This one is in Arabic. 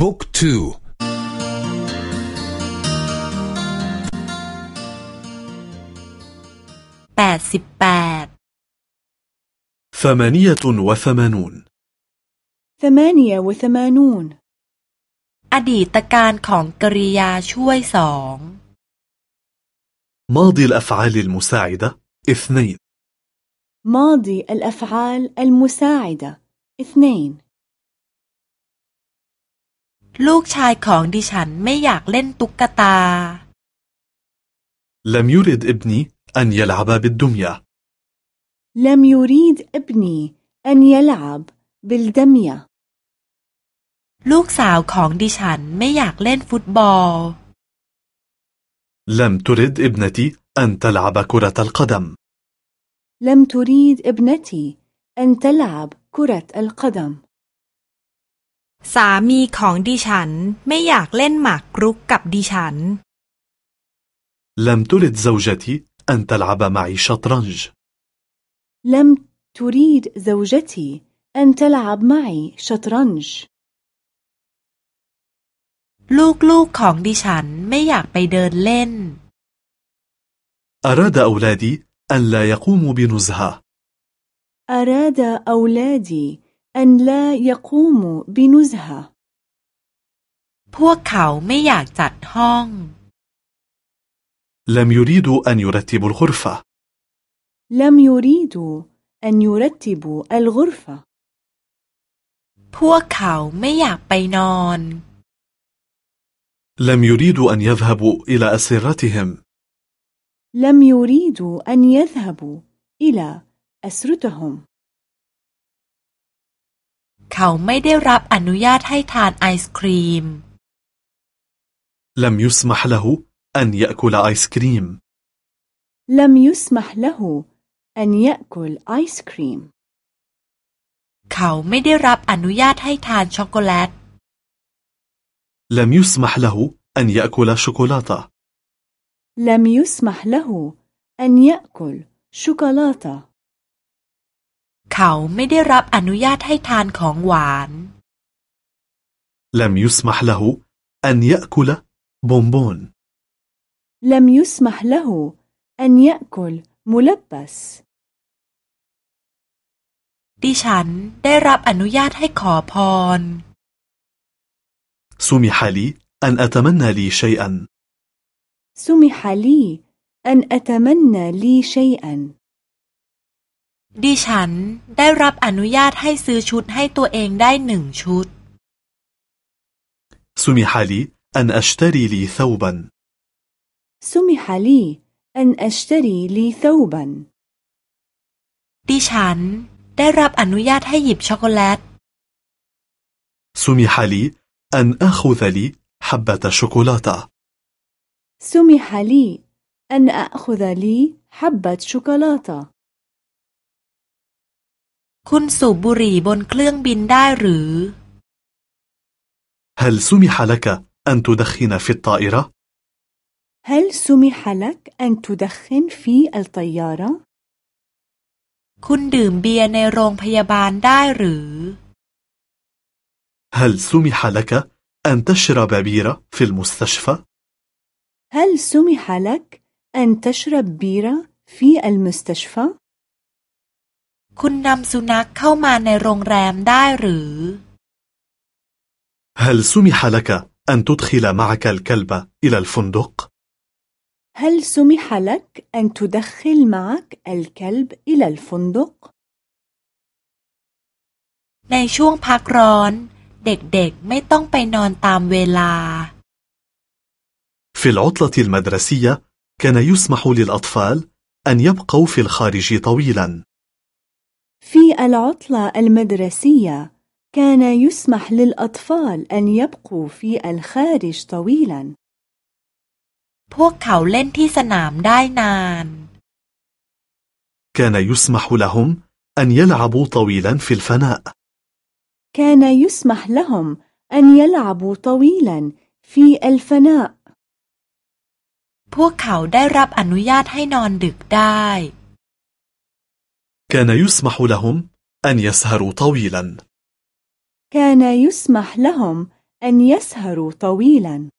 บุ๊กทูแปดสิบแปด ثمانية وثمانون ثمانية وثمانون อดีตการของกริยาช่วยสอง ماضي الأفعال المساعدة اثنين ماضي الأفعال المساعدة اثنين ลูกชายของดิฉันไม่อยากเล่นตุ๊กตา لم يرد ابني أن يلعب بالدمية لم يريد ابني أن يلعب بالدمية ลูกสาวของดิฉันไม่อยากเล่นฟุตบอล لم ترد ابنتي أن تلعب كرة القدم لم تريد ابنتي أن تلعب كرة القدم สามีของดิฉันไม่อยากเล่นหมากรุกกับดิฉัน لم ترد زوجتي أن تلعب معي شطرنج لم تريد زوجتي أن تلعب معي شطرنج ลูกๆของดิฉันไม่อยากไปเดินเล่น أراد أولادي أن لا يقوموا بنزهة أراد أولادي أن لا يقوموا بنزهة พวกเขาไม่อยากจัดห้อง لم يريدوا أن يرتبوا الغرفة لم يريدوا أن يرتبوا الغرفة พวกเขาไม่อยากไปนอน لم يريدوا أن يذهبوا إلى أسرتهم لم يريدوا أن يذهبوا إلى أسرتهم เขาไม่ได้รับอนุญาตให้ทานไอศครีม لم يسمح له أن يأكل آيس كريم لم يسمح له أن يأكل آيس كريم เขาไม่ได้รับอนุญาตให้ทานช็อกโกแลต لم يسمح له أن يأكل شوكولاتة لم يسمح له أن يأكل شوكولاتة เขาไม่ได้รับอนุญาตให้ทานของหวาน لم يسمح له أن يأكل بونبون لم يسمح له أن يأكل ملبس ดิฉันได้รับอนุญาตให้ขอพร سمح لي أن أتمنى لي شيئا سمح لي أن أتمنى لي شيئا ดิฉันได้รับอนุญาตให้ซื้อชุดให้ตัวเองได้หนึ่งชุด سمح لي أن أشتري لي ثوبا سمح لي أن أشتري لي ثوبا ดิฉันได้รับอนุญาตให้หยิบช็อกโกแลต سمح لي أن أخذ لي حبة شوكولاتة سمح لي أن أخذ لي حبة شوكولاتة คุณสูบบุหรี่บนเครื่องบินได้หรือ هل سمح لك أن تدخن في الطائرة؟ هل سمح لك أن تدخن في الطيارة؟ คุณดื่มเบียร์ในโรงพยาบาลได้หรือ هل سمح لك أن تشرب بيرة في المستشفى؟ هل سمح لك أن تشرب بيرة في المستشفى؟ คุณนำสุนัขเข้ามาในโรงแรมได้หรือ هل سمح لك أن تدخل معك الكلب إلى الفندق؟ هل سمح لك أن تدخل معك الكلب إلى الفندق؟ ในช่วงพักร้อน เด็กๆไม่ต้องไปนอนตามเวลา في العطلة المدرسية كان يسمح للأطفال أن يبقوا في الخارج طويلا في العطلة المدرسية كان يسمح للأطفال أن يبقوا في الخارج طويلا พวกเขาเล่นที่สนามได้นาน كان يسمح لهم أن يلعبوا طويلا في الفناء كان يسمح لهم أن يلعبوا طويلا في الفناء พวกเขาได้รับอนุญาตให้นอนดึกได้ كان يسمح لهم أن يسهروا طويلا. كان يسمح لهم أن يسهروا طويلا.